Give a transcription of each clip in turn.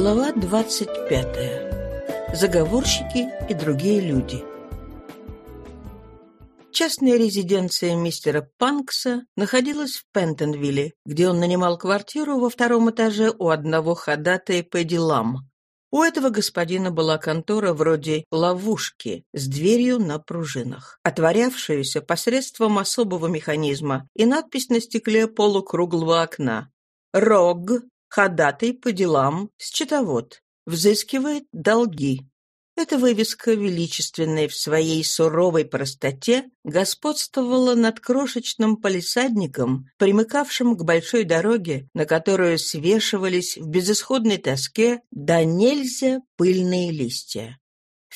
Глава 25. Заговорщики и другие люди. Частная резиденция мистера Панкса находилась в Пентонвилле, где он нанимал квартиру во втором этаже у одного ходатая по делам. У этого господина была контора вроде ловушки с дверью на пружинах, отворявшаяся посредством особого механизма и надпись на стекле полукруглого окна «Рог, ходатай по делам, счетовод, взыскивает долги». Эта вывеска, величественная в своей суровой простоте, господствовала над крошечным палисадником, примыкавшим к большой дороге, на которую свешивались в безысходной тоске да нельзя пыльные листья.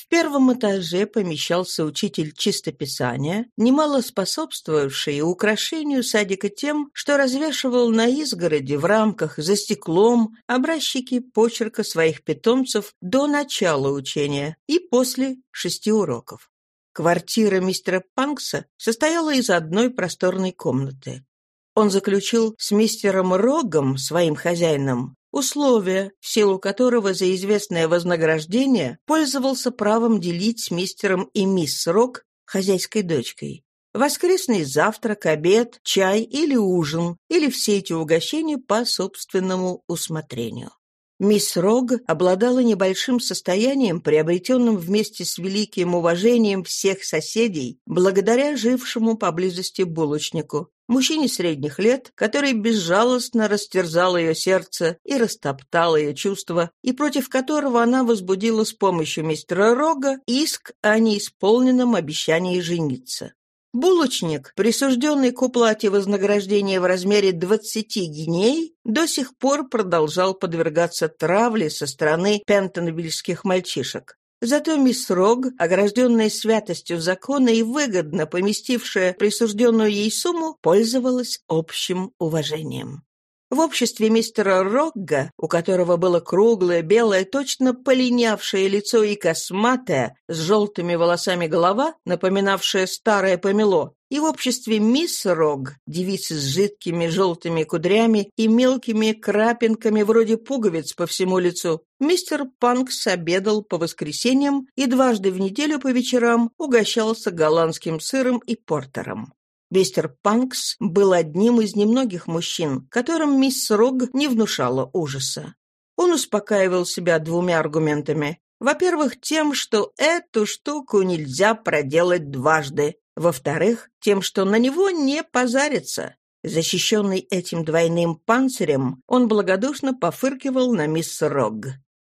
В первом этаже помещался учитель чистописания, немало способствовавший украшению садика тем, что развешивал на изгороди в рамках за стеклом образчики почерка своих питомцев до начала учения и после шести уроков. Квартира мистера Панкса состояла из одной просторной комнаты. Он заключил с мистером Рогом, своим хозяином, условие, в силу которого за известное вознаграждение пользовался правом делить с мистером и мисс Рок, хозяйской дочкой. Воскресный завтрак, обед, чай или ужин, или все эти угощения по собственному усмотрению. Мисс Рог обладала небольшим состоянием, приобретенным вместе с великим уважением всех соседей, благодаря жившему поблизости булочнику, мужчине средних лет, который безжалостно растерзал ее сердце и растоптал ее чувства, и против которого она возбудила с помощью мистера Рога иск о неисполненном обещании жениться. Булочник, присужденный к уплате вознаграждения в размере 20 гиней, до сих пор продолжал подвергаться травле со стороны пентонвильских мальчишек. Зато мисс Рог, огражденная святостью закона и выгодно поместившая присужденную ей сумму, пользовалась общим уважением. В обществе мистера Рогга, у которого было круглое, белое, точно полинявшее лицо и косматое, с желтыми волосами голова, напоминавшая старое помело, и в обществе мисс Рог, девицы с жидкими желтыми кудрями и мелкими крапинками вроде пуговиц по всему лицу, мистер Панкс обедал по воскресеньям и дважды в неделю по вечерам угощался голландским сыром и портером. Мистер Панкс был одним из немногих мужчин, которым мисс Рог не внушала ужаса. Он успокаивал себя двумя аргументами. Во-первых, тем, что эту штуку нельзя проделать дважды. Во-вторых, тем, что на него не позарится. Защищенный этим двойным панцирем, он благодушно пофыркивал на мисс Рог.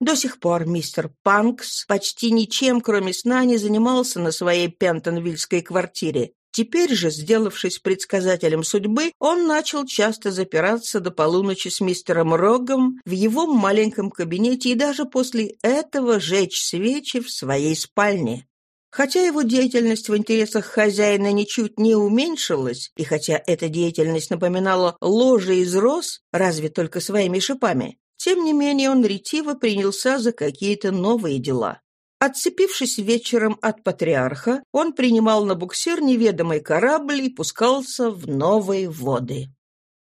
До сих пор мистер Панкс почти ничем, кроме сна, не занимался на своей пентонвильской квартире, Теперь же, сделавшись предсказателем судьбы, он начал часто запираться до полуночи с мистером Рогом в его маленьком кабинете и даже после этого жечь свечи в своей спальне. Хотя его деятельность в интересах хозяина ничуть не уменьшилась, и хотя эта деятельность напоминала ложе из роз, разве только своими шипами, тем не менее он ретиво принялся за какие-то новые дела. Отцепившись вечером от патриарха, он принимал на буксир неведомый корабль и пускался в новые воды.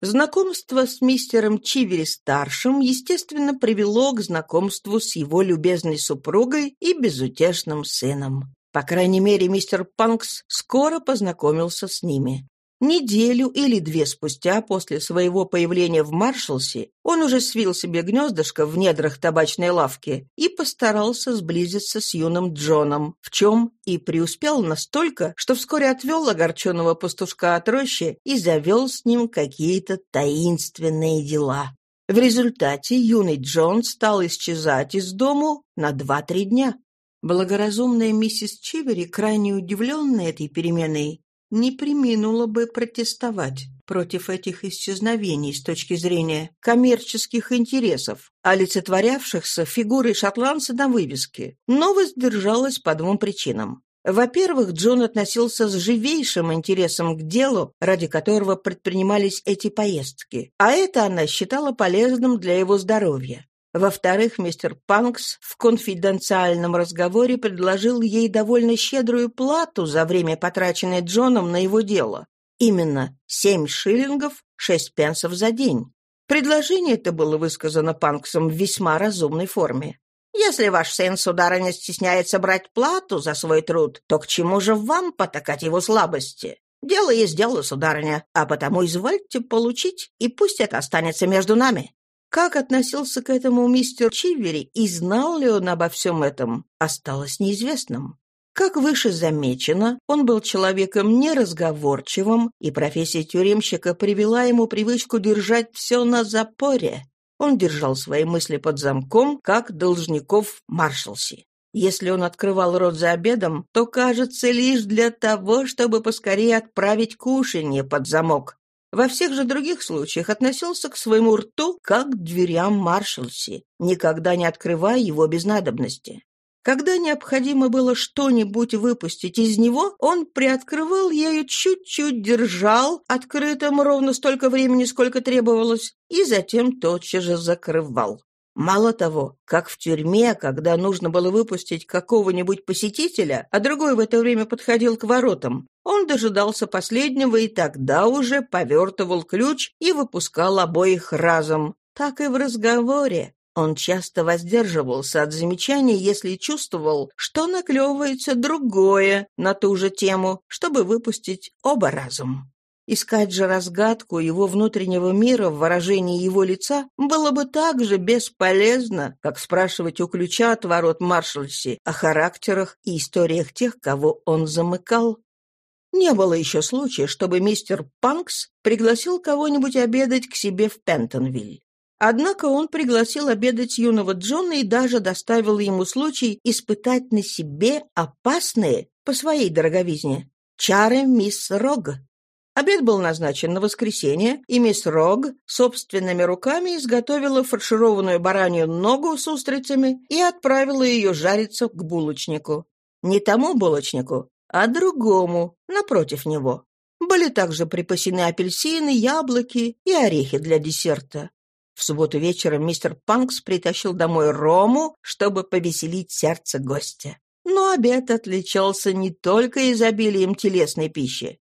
Знакомство с мистером Чивери-старшим, естественно, привело к знакомству с его любезной супругой и безутешным сыном. По крайней мере, мистер Панкс скоро познакомился с ними. Неделю или две спустя после своего появления в Маршалсе он уже свил себе гнездышко в недрах табачной лавки и постарался сблизиться с юным Джоном, в чем и преуспел настолько, что вскоре отвел огорченного пастушка от рощи и завел с ним какие-то таинственные дела. В результате юный Джон стал исчезать из дому на два-три дня. Благоразумная миссис Чивери, крайне удивленная этой переменой, не приминула бы протестовать против этих исчезновений с точки зрения коммерческих интересов, олицетворявшихся фигурой шотландца на вывеске, но воздержалась по двум причинам. Во-первых, Джон относился с живейшим интересом к делу, ради которого предпринимались эти поездки, а это она считала полезным для его здоровья. Во-вторых, мистер Панкс в конфиденциальном разговоре предложил ей довольно щедрую плату за время, потраченное Джоном на его дело. Именно семь шиллингов шесть пенсов за день. Предложение это было высказано Панксом в весьма разумной форме. «Если ваш сын, сударыня, стесняется брать плату за свой труд, то к чему же вам потакать его слабости? Дело есть дело, сударыня, а потому извольте получить, и пусть это останется между нами». Как относился к этому мистер Чивери и знал ли он обо всем этом, осталось неизвестным. Как выше замечено, он был человеком неразговорчивым, и профессия тюремщика привела ему привычку держать все на запоре. Он держал свои мысли под замком, как должников маршалси. Если он открывал рот за обедом, то, кажется, лишь для того, чтобы поскорее отправить кушанье под замок. Во всех же других случаях относился к своему рту как к дверям маршалси, никогда не открывая его без надобности. Когда необходимо было что-нибудь выпустить из него, он приоткрывал ею чуть-чуть, держал открытым ровно столько времени, сколько требовалось, и затем тотчас же закрывал. Мало того, как в тюрьме, когда нужно было выпустить какого-нибудь посетителя, а другой в это время подходил к воротам, он дожидался последнего и тогда уже повертывал ключ и выпускал обоих разом. Так и в разговоре. Он часто воздерживался от замечаний, если чувствовал, что наклевывается другое на ту же тему, чтобы выпустить оба разом. Искать же разгадку его внутреннего мира в выражении его лица было бы так же бесполезно, как спрашивать у ключа от ворот Маршальси о характерах и историях тех, кого он замыкал. Не было еще случая, чтобы мистер Панкс пригласил кого-нибудь обедать к себе в Пентонвиль. Однако он пригласил обедать юного Джона и даже доставил ему случай испытать на себе опасные, по своей дороговизне, чары мисс Рог. Обед был назначен на воскресенье, и мисс Рог собственными руками изготовила фаршированную баранью ногу с устрицами и отправила ее жариться к булочнику. Не тому булочнику, а другому, напротив него. Были также припасены апельсины, яблоки и орехи для десерта. В субботу вечером мистер Панкс притащил домой рому, чтобы повеселить сердце гостя. Но обед отличался не только изобилием телесной пищи.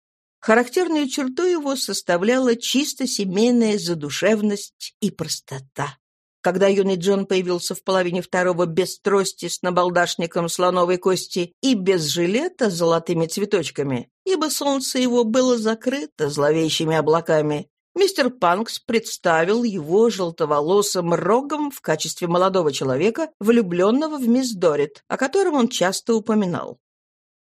Характерной чертой его составляла чисто семейная задушевность и простота. Когда юный Джон появился в половине второго без трости с набалдашником слоновой кости и без жилета с золотыми цветочками, ибо солнце его было закрыто зловещими облаками, мистер Панкс представил его желтоволосым рогом в качестве молодого человека, влюбленного в мисс Дорит, о котором он часто упоминал.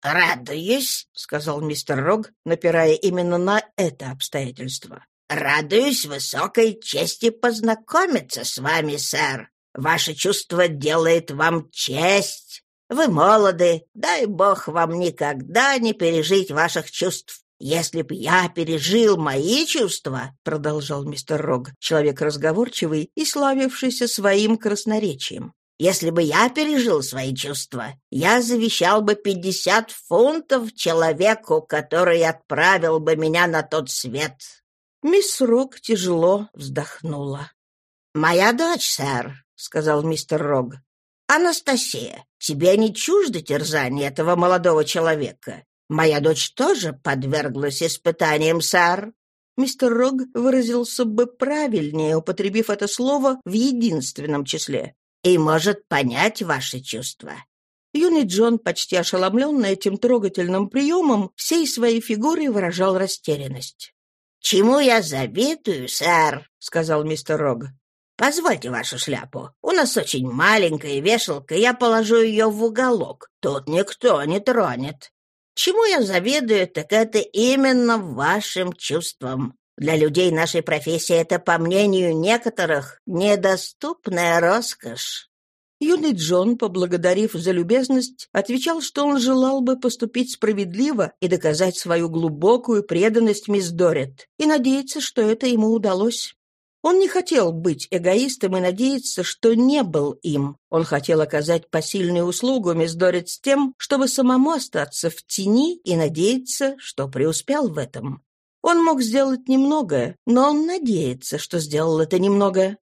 «Радуюсь», — сказал мистер Рог, напирая именно на это обстоятельство. «Радуюсь высокой чести познакомиться с вами, сэр. Ваше чувство делает вам честь. Вы молоды, дай бог вам никогда не пережить ваших чувств. Если б я пережил мои чувства, — продолжал мистер Рог, человек разговорчивый и славившийся своим красноречием, если бы я пережил свои чувства, я завещал бы пятьдесят фунтов человеку, который отправил бы меня на тот свет». Мисс Рог тяжело вздохнула. «Моя дочь, сэр», — сказал мистер Рог. «Анастасия, тебе не чуждо терзание этого молодого человека? Моя дочь тоже подверглась испытаниям, сэр». Мистер Рог выразился бы правильнее, употребив это слово в единственном числе и может понять ваши чувства». Юный Джон, почти ошеломленный этим трогательным приемом, всей своей фигурой выражал растерянность. «Чему я завидую, сэр?» — сказал мистер Рог. «Позвольте вашу шляпу. У нас очень маленькая вешалка, я положу ее в уголок. Тут никто не тронет. Чему я завидую, так это именно вашим чувствам. Для людей нашей профессии это, по мнению некоторых, недоступная роскошь. Юный Джон, поблагодарив за любезность, отвечал, что он желал бы поступить справедливо и доказать свою глубокую преданность мисс Дорит, и надеется, что это ему удалось. Он не хотел быть эгоистом и надеяться, что не был им. Он хотел оказать посильную услугу мисс Дорит с тем, чтобы самому остаться в тени и надеяться, что преуспел в этом. Он мог сделать немного, но он надеется, что сделал это немного.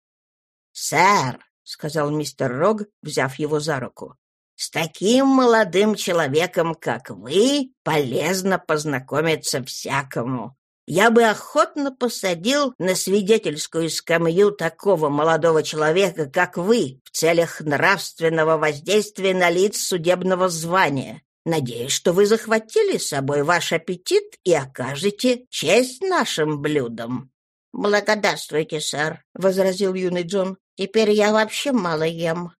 «Сэр», — сказал мистер Рог, взяв его за руку, — «с таким молодым человеком, как вы, полезно познакомиться всякому. Я бы охотно посадил на свидетельскую скамью такого молодого человека, как вы, в целях нравственного воздействия на лиц судебного звания. Надеюсь, что вы захватили с собой ваш аппетит и окажете честь нашим блюдам». «Благодарствуйте, сэр», — возразил юный Джон. «Теперь я вообще мало ем».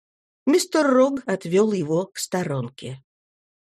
Мистер Рог отвел его к сторонке.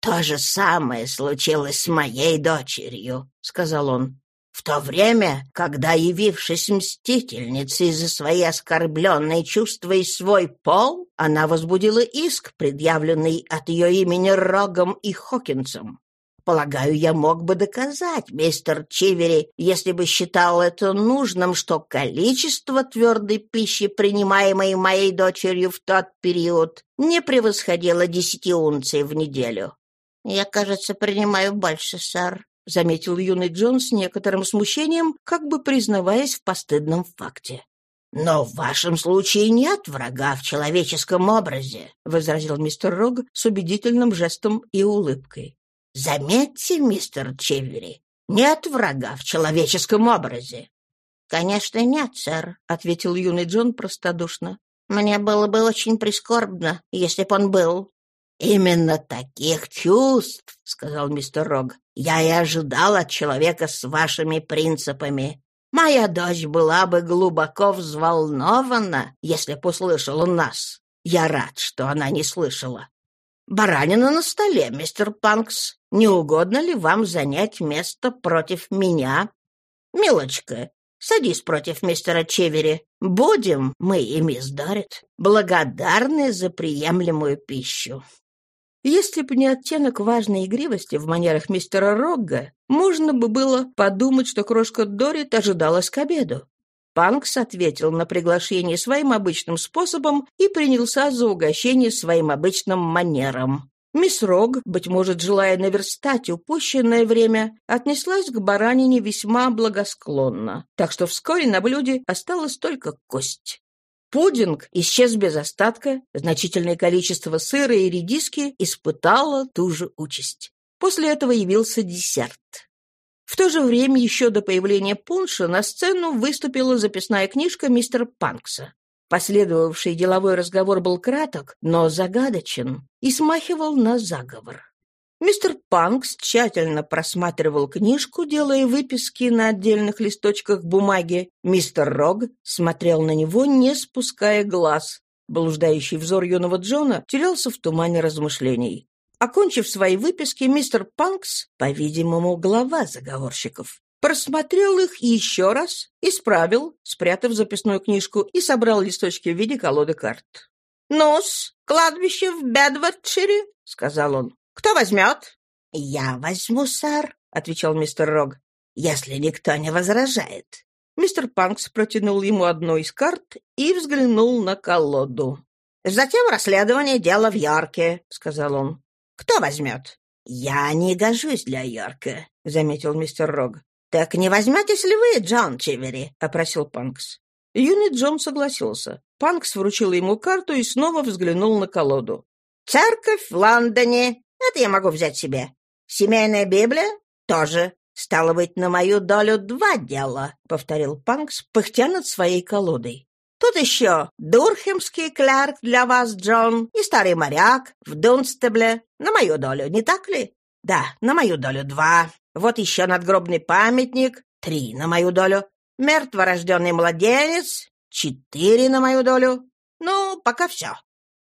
«То же самое случилось с моей дочерью», — сказал он. В то время, когда, явившись мстительницей за свои оскорбленные чувства и свой пол, она возбудила иск, предъявленный от ее имени Рогом и Хокинсом. Полагаю, я мог бы доказать, мистер Чивери, если бы считал это нужным, что количество твердой пищи, принимаемой моей дочерью в тот период, не превосходило десяти унций в неделю. «Я, кажется, принимаю больше, сэр», — заметил юный Джон с некоторым смущением, как бы признаваясь в постыдном факте. «Но в вашем случае нет врага в человеческом образе», — возразил мистер Рог с убедительным жестом и улыбкой. «Заметьте, мистер Чевери, нет врага в человеческом образе». «Конечно, нет, сэр», — ответил юный Джон простодушно. «Мне было бы очень прискорбно, если б он был». «Именно таких чувств, — сказал мистер Рог, — я и ожидал от человека с вашими принципами. Моя дочь была бы глубоко взволнована, если б услышала нас. Я рад, что она не слышала. Баранина на столе, мистер Панкс. Не угодно ли вам занять место против меня? Милочка, садись против мистера Чевери. Будем, мы и мисс Дорит, благодарны за приемлемую пищу. Если бы не оттенок важной игривости в манерах мистера Рогга, можно бы было подумать, что крошка Дорит ожидалась к обеду. Панкс ответил на приглашение своим обычным способом и принялся за угощение своим обычным манером. Мисс Рог, быть может, желая наверстать упущенное время, отнеслась к баранине весьма благосклонно, так что вскоре на блюде осталась только кость. Пудинг исчез без остатка, значительное количество сыра и редиски испытало ту же участь. После этого явился десерт. В то же время, еще до появления пунша, на сцену выступила записная книжка мистера Панкса. Последовавший деловой разговор был краток, но загадочен и смахивал на заговор. Мистер Панкс тщательно просматривал книжку, делая выписки на отдельных листочках бумаги. Мистер Рог смотрел на него, не спуская глаз. Блуждающий взор юного Джона терялся в тумане размышлений. Окончив свои выписки, мистер Панкс, по-видимому, глава заговорщиков, просмотрел их еще раз, исправил, спрятав записную книжку и собрал листочки в виде колоды карт. «Ну-с, кладбище в Бедвардшире», — сказал он. Кто возьмет?» «Я возьму, сэр», — отвечал мистер Рог, — «если никто не возражает». Мистер Панкс протянул ему одну из карт и взглянул на колоду. «Затем расследование дела в Йорке», — сказал он. «Кто возьмет?» «Я не гожусь для Йорка», — заметил мистер Рог. «Так не возьметесь ли вы, Джон Чивери?» — опросил Панкс. Юный Джон согласился. Панкс вручил ему карту и снова взглянул на колоду. «Церковь в Лондоне, это я могу взять себе. Семейная Библия? Тоже. Стало быть, на мою долю два дела, — повторил Панкс, пыхтя над своей колодой. Тут еще дурхемский клерк для вас, Джон, и старый моряк в Дунстебле. На мою долю, не так ли? Да, на мою долю два. Вот еще надгробный памятник. Три на мою долю. Мертворожденный младенец. Четыре на мою долю. Ну, пока все.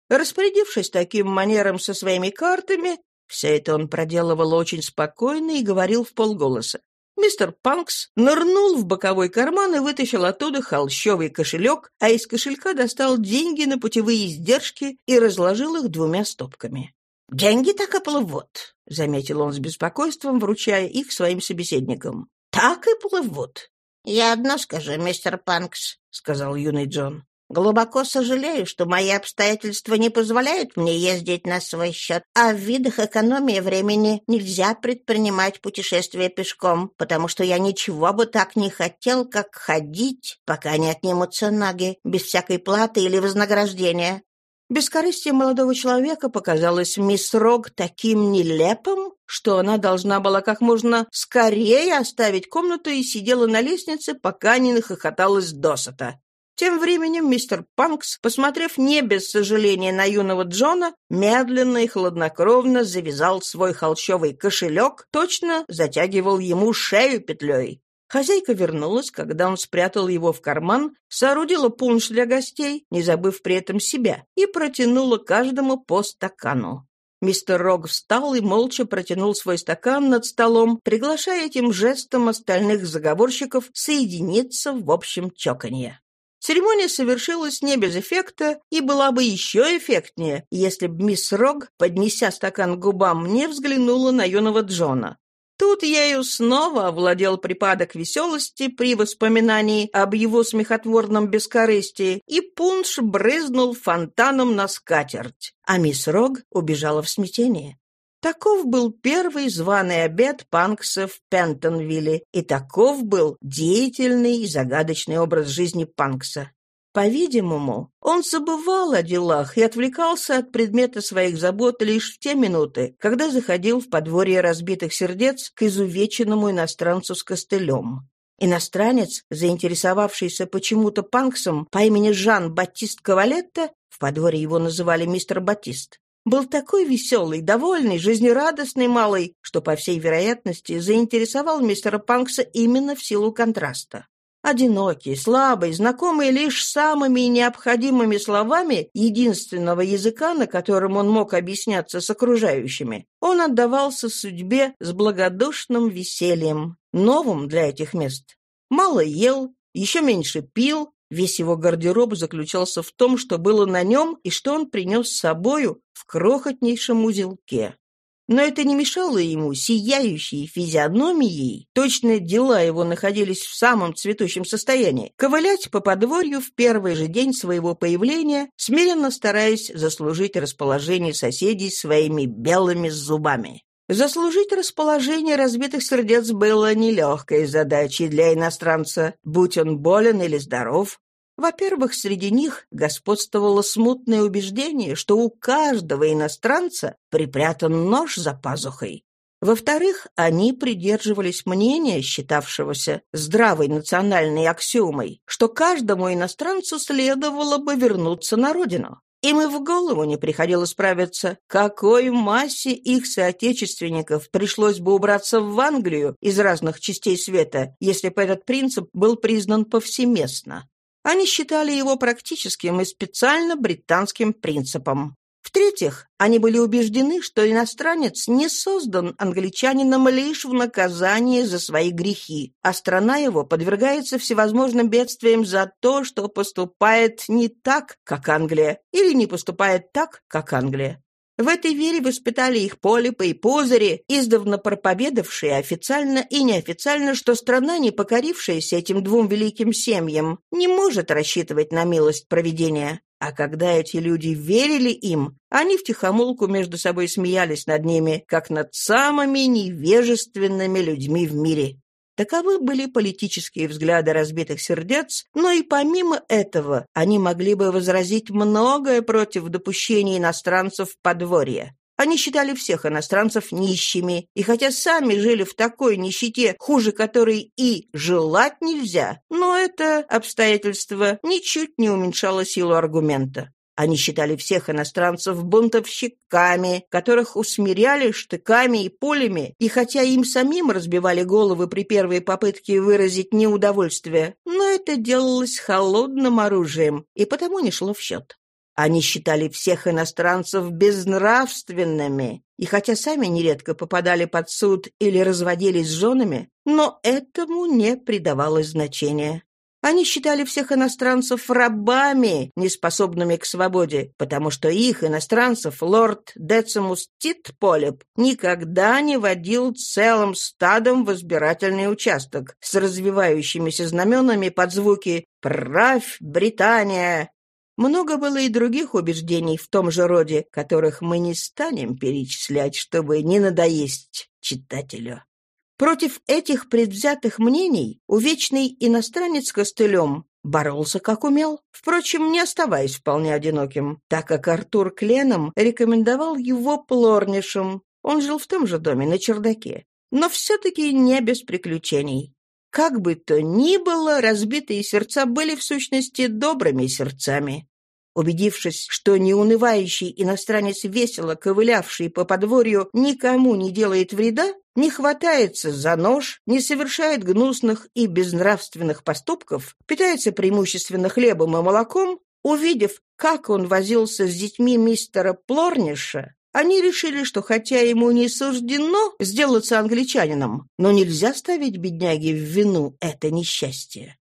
Распорядившись таким манером со своими картами, все это он проделывал очень спокойно и говорил в полголоса. Мистер Панкс нырнул в боковой карман и вытащил оттуда холщовый кошелек, а из кошелька достал деньги на путевые издержки и разложил их двумя стопками. «Деньги так и плывут», — заметил он с беспокойством, вручая их своим собеседникам. «Так и плывут». «Я одно скажу, мистер Панкс», — сказал юный Джон. Глубоко сожалею, что мои обстоятельства не позволяют мне ездить на свой счет, а в видах экономии времени нельзя предпринимать путешествия пешком, потому что я ничего бы так не хотел, как ходить, пока не отнимутся ноги, без всякой платы или вознаграждения. Бескорыстие молодого человека показалось мисс Рог таким нелепым, что она должна была как можно скорее оставить комнату и сидела на лестнице, пока не нахохоталась досыта. Тем временем мистер Панкс, посмотрев не без сожаления на юного Джона, медленно и хладнокровно завязал свой холщовый кошелек, точно затягивал ему шею петлей. Хозяйка вернулась, когда он спрятал его в карман, соорудила пунш для гостей, не забыв при этом себя, и протянула каждому по стакану. Мистер Рог встал и молча протянул свой стакан над столом, приглашая этим жестом остальных заговорщиков соединиться в общем чоканье. Церемония совершилась не без эффекта и была бы еще эффектнее, если бы мисс Рог, поднеся стакан к губам, не взглянула на юного Джона. Тут ею снова овладел припадок веселости при воспоминании об его смехотворном бескорыстии, и пунш брызнул фонтаном на скатерть, а мисс Рог убежала в смятение. Таков был первый званый обед Панкса в Пентонвилле, и таков был деятельный и загадочный образ жизни Панкса. По-видимому, он забывал о делах и отвлекался от предмета своих забот лишь в те минуты, когда заходил в подворье разбитых сердец к изувеченному иностранцу с костылем. Иностранец, заинтересовавшийся почему-то панксом по имени Жан-Батист Кавалетта, в подворье его называли мистер Батист, был такой веселый, довольный, жизнерадостный малый, что, по всей вероятности, заинтересовал мистера Панкса именно в силу контраста. Одинокий, слабый, знакомый лишь самыми необходимыми словами единственного языка, на котором он мог объясняться с окружающими, он отдавался судьбе с благодушным весельем, новым для этих мест. Мало ел, еще меньше пил, весь его гардероб заключался в том, что было на нем и что он принес с собою в крохотнейшем узелке. Но это не мешало ему, сияющей физиономией, точно дела его находились в самом цветущем состоянии, ковылять по подворью в первый же день своего появления, смиренно стараясь заслужить расположение соседей своими белыми зубами. Заслужить расположение разбитых сердец было нелегкой задачей для иностранца, будь он болен или здоров, во-первых, среди них господствовало смутное убеждение, что у каждого иностранца припрятан нож за пазухой. Во-вторых, они придерживались мнения, считавшегося здравой национальной аксиомой, что каждому иностранцу следовало бы вернуться на родину. Им и в голову не приходило справиться, какой массе их соотечественников пришлось бы убраться в Англию из разных частей света, если бы этот принцип был признан повсеместно. Они считали его практическим и специально британским принципом. В-третьих, они были убеждены, что иностранец не создан англичанином лишь в наказание за свои грехи, а страна его подвергается всевозможным бедствиям за то, что поступает не так, как Англия, или не поступает так, как Англия. В этой вере воспитали их полипы и позыри, издавна проповедавшие официально и неофициально, что страна, не покорившаяся этим двум великим семьям, не может рассчитывать на милость провидения. А когда эти люди верили им, они втихомолку между собой смеялись над ними, как над самыми невежественными людьми в мире. Таковы были политические взгляды разбитых сердец, но и помимо этого они могли бы возразить многое против допущения иностранцев в подворье. Они считали всех иностранцев нищими, и хотя сами жили в такой нищете, хуже которой и желать нельзя, но это обстоятельство ничуть не уменьшало силу аргумента. Они считали всех иностранцев бунтовщиками, которых усмиряли штыками и пулями, и хотя им самим разбивали головы при первой попытке выразить неудовольствие, но это делалось холодным оружием и потому не шло в счет. Они считали всех иностранцев безнравственными, и хотя сами нередко попадали под суд или разводились с женами, но этому не придавалось значения. Они считали всех иностранцев рабами, неспособными к свободе, потому что их, иностранцев, лорд Децимус Титполеп никогда не водил целым стадом в избирательный участок с развивающимися знаменами под звуки «Правь, Британия!». Много было и других убеждений в том же роде, которых мы не станем перечислять, чтобы не надоесть читателю. Против этих предвзятых мнений увечный иностранец костылем Боролся как умел, впрочем, не оставаясь вполне одиноким, так как Артур Кленом рекомендовал его плорнишем. Он жил в том же доме, на чердаке. Но все-таки не без приключений. Как бы то ни было, разбитые сердца были в сущности добрыми сердцами. Убедившись, что неунывающий иностранец, весело ковылявший по подворью, никому не делает вреда, не хватается за нож, не совершает гнусных и безнравственных поступков, питается преимущественно хлебом и молоком, увидев, как он возился с детьми мистера Плорниша, они решили, что хотя ему не суждено сделаться англичанином, но нельзя ставить бедняге в вину это несчастье.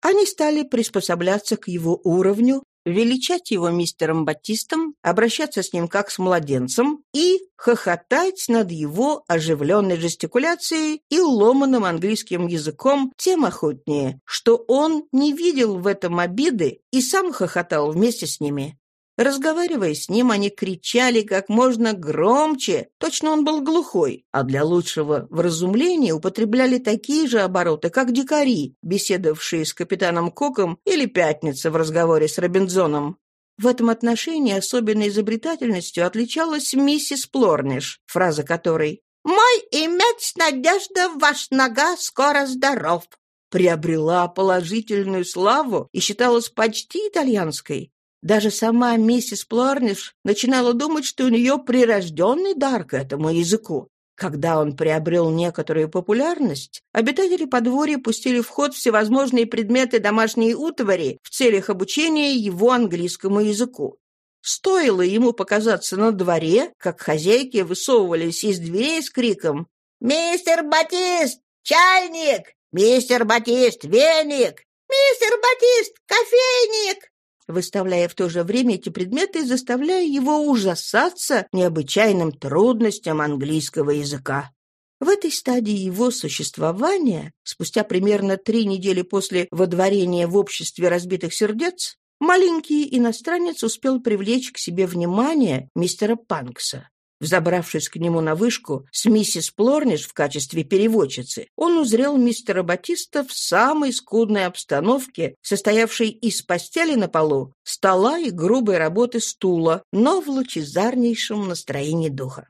Они стали приспосабляться к его уровню, величать его мистером Батистом, обращаться с ним как с младенцем и хохотать над его оживленной жестикуляцией и ломаным английским языком тем охотнее, что он не видел в этом обиды и сам хохотал вместе с ними. Разговаривая с ним, они кричали как можно громче, точно он был глухой, а для лучшего вразумления употребляли такие же обороты, как дикари, беседовавшие с капитаном Коком или Пятница в разговоре с Робинзоном. В этом отношении особенной изобретательностью отличалась миссис Плорниш, фраза которой «Мой иметь надежда, ваш нога скоро здоров», приобрела положительную славу и считалась почти итальянской. Даже сама миссис Плорниш начинала думать, что у нее прирожденный дар к этому языку. Когда он приобрел некоторую популярность, обитатели подворья пустили в ход всевозможные предметы домашней утвари в целях обучения его английскому языку. Стоило ему показаться на дворе, как хозяйки высовывались из дверей с криком «Мистер Батист! Чайник! Мистер Батист! Веник! Мистер Батист! Кофейник!» Выставляя в то же время эти предметы и заставляя его ужасаться необычайным трудностям английского языка. В этой стадии его существования, спустя примерно три недели после водворения в обществе разбитых сердец, маленький иностранец успел привлечь к себе внимание мистера Панкса. Взобравшись к нему на вышку с миссис Плорниш в качестве переводчицы, он узрел мистера Батиста в самой скудной обстановке, состоявшей из постели на полу, стола и грубой работы стула, но в лучезарнейшем настроении духа.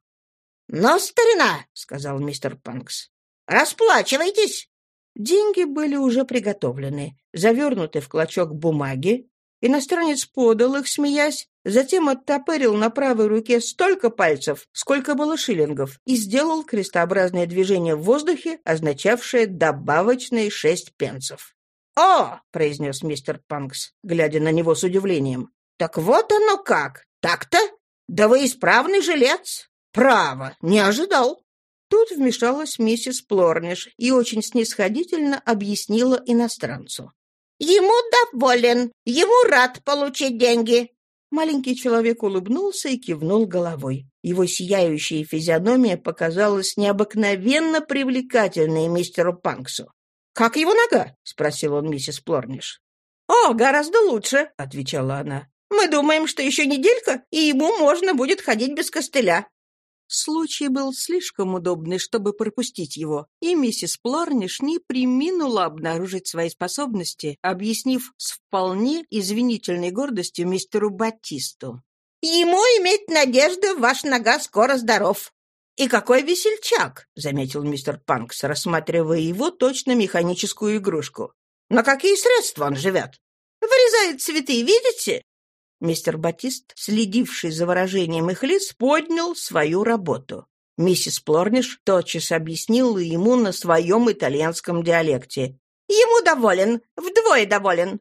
«Ну, старина!» — сказал мистер Панкс. «Расплачивайтесь!» Деньги были уже приготовлены, завернуты в клочок бумаги, Иностранец подал их, смеясь, затем оттопырил на правой руке столько пальцев, сколько было шиллингов, и сделал крестообразное движение в воздухе, означавшее добавочные шесть пенсов. «О!» — произнес мистер Панкс, глядя на него с удивлением. «Так вот оно как! Так-то? Да вы исправный жилец! Право, не ожидал!» Тут вмешалась миссис Плорниш и очень снисходительно объяснила иностранцу. Ему доволен, ему рад получить деньги». Маленький человек улыбнулся и кивнул головой. Его сияющая физиономия показалась необыкновенно привлекательной мистеру Панксу. «Как его нога?» — спросил он миссис Плорниш. «О, гораздо лучше», — отвечала она. «Мы думаем, что еще неделька, и ему можно будет ходить без костыля. Случай был слишком удобный, чтобы пропустить его, и миссис Плорниш не приминула обнаружить свои способности, объяснив с вполне извинительной гордостью мистеру Батисту. «Ему иметь надежду, ваш нога скоро здоров». «И какой весельчак!» — заметил мистер Панкс, рассматривая его точно механическую игрушку. «На какие средства он живет?» «Вырезает цветы, видите? Мистер Батист, следивший за выражением их лиц, поднял свою работу. Миссис Плорниш тотчас объяснила ему на своем итальянском диалекте. «Ему доволен, вдвое доволен».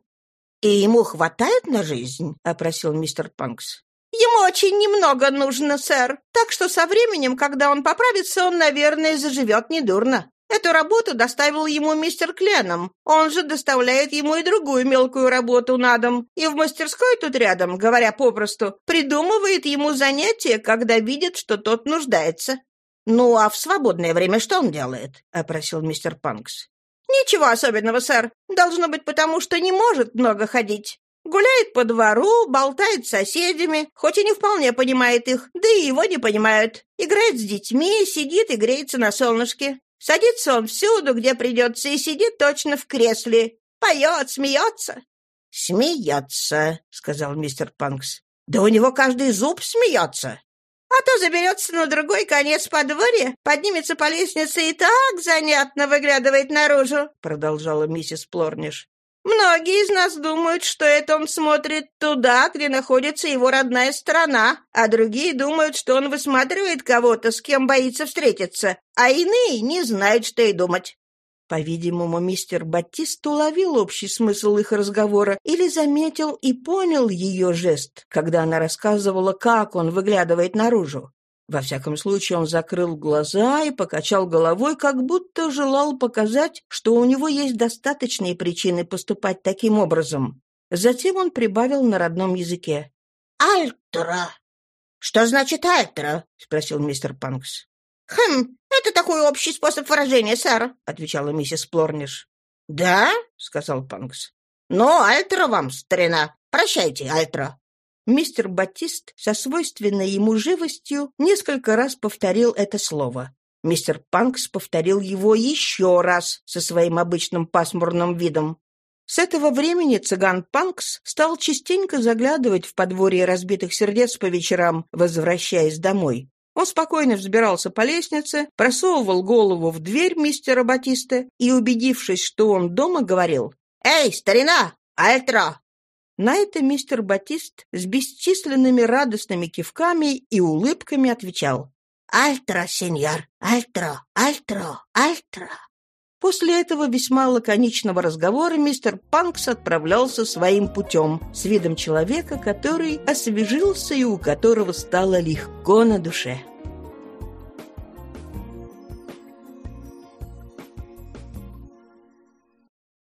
«И ему хватает на жизнь?» — опросил мистер Панкс. «Ему очень немного нужно, сэр, так что со временем, когда он поправится, он, наверное, заживет недурно». Эту работу доставил ему мистер Кленом. Он же доставляет ему и другую мелкую работу на дом. И в мастерской тут рядом, говоря попросту, придумывает ему занятия, когда видит, что тот нуждается. «Ну, а в свободное время что он делает?» — опросил мистер Панкс. «Ничего особенного, сэр. Должно быть потому, что не может много ходить. Гуляет по двору, болтает с соседями, хоть и не вполне понимает их, да и его не понимают. Играет с детьми, сидит и греется на солнышке. Садится он всюду, где придется, и сидит точно в кресле. Поет, смеется». «Смеется», — сказал мистер Панкс. «Да у него каждый зуб смеется. А то заберется на другой конец подворья, поднимется по лестнице и так занятно выглядывает наружу», — продолжала миссис Плорниш. Многие из нас думают, что это он смотрит туда, где находится его родная страна, а другие думают, что он высматривает кого-то, с кем боится встретиться, а иные не знают, что и думать. По-видимому, мистер Батист уловил общий смысл их разговора или заметил и понял ее жест, когда она рассказывала, как он выглядывает наружу. Во всяком случае, он закрыл глаза и покачал головой, как будто желал показать, что у него есть достаточные причины поступать таким образом. Затем он прибавил на родном языке. «Альтра!» «Что значит альтра?» — спросил мистер Панкс. «Хм, это такой общий способ выражения, сэр», — отвечала миссис Плорниш. «Да?» — сказал Панкс. «Ну, альтра вам, старина. Прощайте, альтра». Мистер Батист со свойственной ему живостью несколько раз повторил это слово. Мистер Панкс повторил его еще раз со своим обычным пасмурным видом. С этого времени цыган Панкс стал частенько заглядывать в подворье разбитых сердец по вечерам, возвращаясь домой. Он спокойно взбирался по лестнице, просовывал голову в дверь мистера Батиста и, убедившись, что он дома, говорил «Эй, старина! Альтро! На это мистер Батист с бесчисленными радостными кивками и улыбками отвечал. «Альтро, сеньор! Альтро! Альтро! Альтро!» После этого весьма лаконичного разговора мистер Панкс отправлялся своим путем с видом человека, который освежился и у которого стало легко на душе.